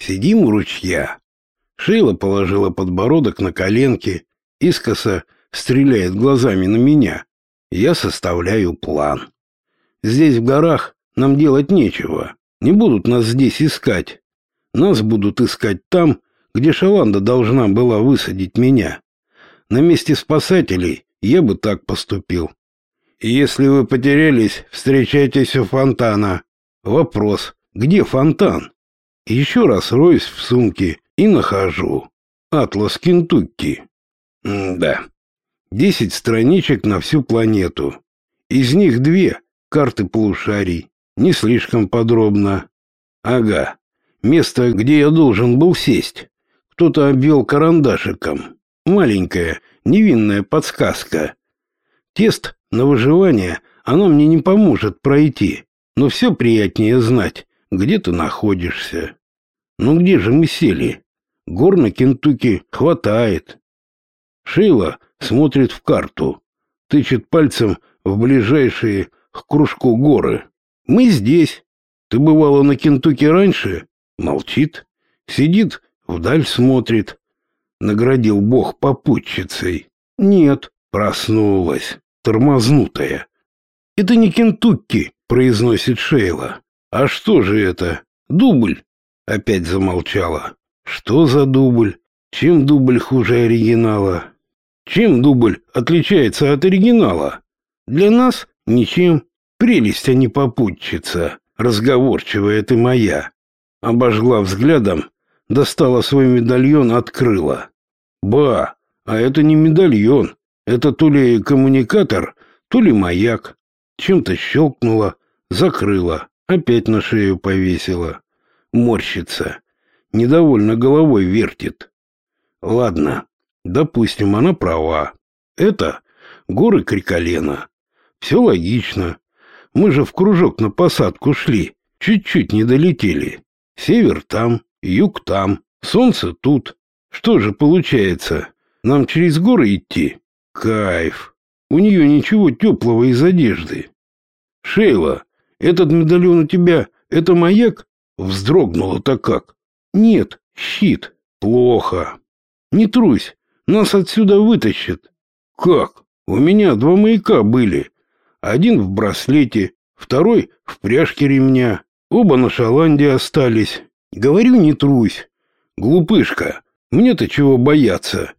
Сидим у ручья. Шейла положила подбородок на коленки, искоса стреляет глазами на меня. Я составляю план. Здесь в горах нам делать нечего. Не будут нас здесь искать. Нас будут искать там, где Шаланда должна была высадить меня. На месте спасателей я бы так поступил. Если вы потерялись, встречайтесь у фонтана. Вопрос, где фонтан? Еще раз роюсь в сумке и нахожу. Атлас Кентукки. М-да. Десять страничек на всю планету. Из них две карты полушарий. Не слишком подробно. Ага. Место, где я должен был сесть. Кто-то обвел карандашиком. Маленькая, невинная подсказка. Тест на выживание она мне не поможет пройти, но все приятнее знать, где ты находишься. Ну где же мы сели? Гор на Кентукки хватает. Шейла смотрит в карту, тычет пальцем в ближайшие к кружку горы. Мы здесь. Ты бывала на Кентукки раньше? Молчит, сидит, вдаль смотрит. Наградил Бог попутчицей. Нет, проснулась, тормознутая. Это не Кентукки, произносит Шейла. А что же это? Дубль. Опять замолчала. Что за дубль? Чем дубль хуже оригинала? Чем дубль отличается от оригинала? Для нас ничем. Прелесть, а не попутчица. Разговорчивая ты моя. Обожгла взглядом, достала свой медальон, открыла. Ба, а это не медальон. Это то ли коммуникатор, то ли маяк. Чем-то щелкнула, закрыла, опять на шею повесила. Морщится. Недовольно головой вертит. Ладно, допустим, она права. Это горы Криколена. Все логично. Мы же в кружок на посадку шли. Чуть-чуть не долетели. Север там, юг там, солнце тут. Что же получается? Нам через горы идти? Кайф. У нее ничего теплого из одежды. Шейла, этот медальон у тебя, это маяк? Вздрогнула-то как. Нет, щит. Плохо. Не трусь, нас отсюда вытащат. Как? У меня два маяка были. Один в браслете, второй в пряжке ремня. Оба на шаланде остались. Говорю, не трусь. Глупышка, мне-то чего бояться?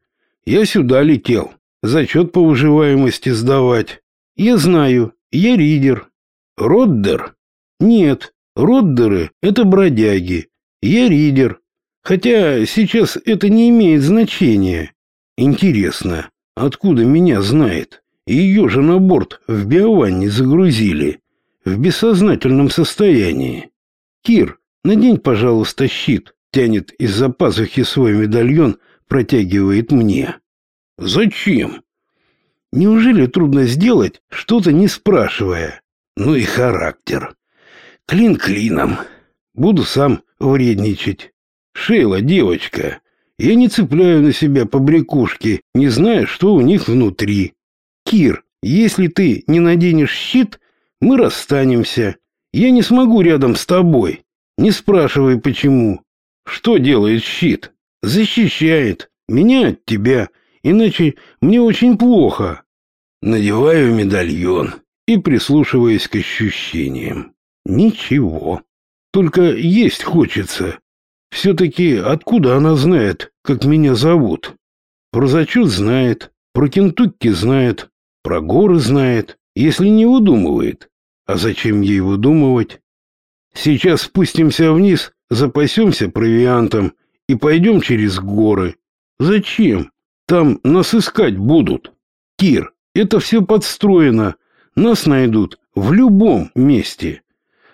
Я сюда летел. Зачет по выживаемости сдавать. Я знаю, я ридер. Роддер? Нет, роддеры — это бродяги. Я ридер. Хотя сейчас это не имеет значения. Интересно, откуда меня знает? Ее же на борт в биованне загрузили. В бессознательном состоянии. Кир, надень, пожалуйста, щит. Тянет из-за пазухи свой медальон, протягивает мне. Зачем? Неужели трудно сделать что-то не спрашивая? Ну и характер. Клин клином. Буду сам вредничать. Шейла, девочка, я не цепляю на себя побрякушки, не зная, что у них внутри. Кир, если ты не наденешь щит, мы расстанемся. Я не смогу рядом с тобой. Не спрашивай почему. Что делает щит? Защищает меня от тебя, иначе мне очень плохо. Надеваю медальон и прислушиваюсь к ощущениям. Ничего. Только есть хочется. Все-таки откуда она знает, как меня зовут? Про зачет знает, про Кентукки знает, про горы знает, если не выдумывает. А зачем ей выдумывать? Сейчас спустимся вниз, запасемся провиантом и пойдем через горы. Зачем? Там нас искать будут. Кир, это все подстроено. Нас найдут в любом месте.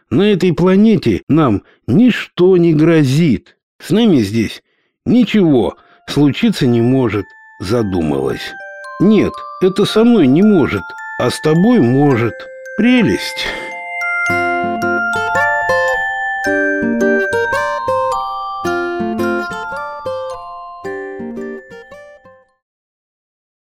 На этой планете нам ничто не грозит. С нами здесь ничего случиться не может, задумалась. Нет, это со мной не может, а с тобой может. Прелесть.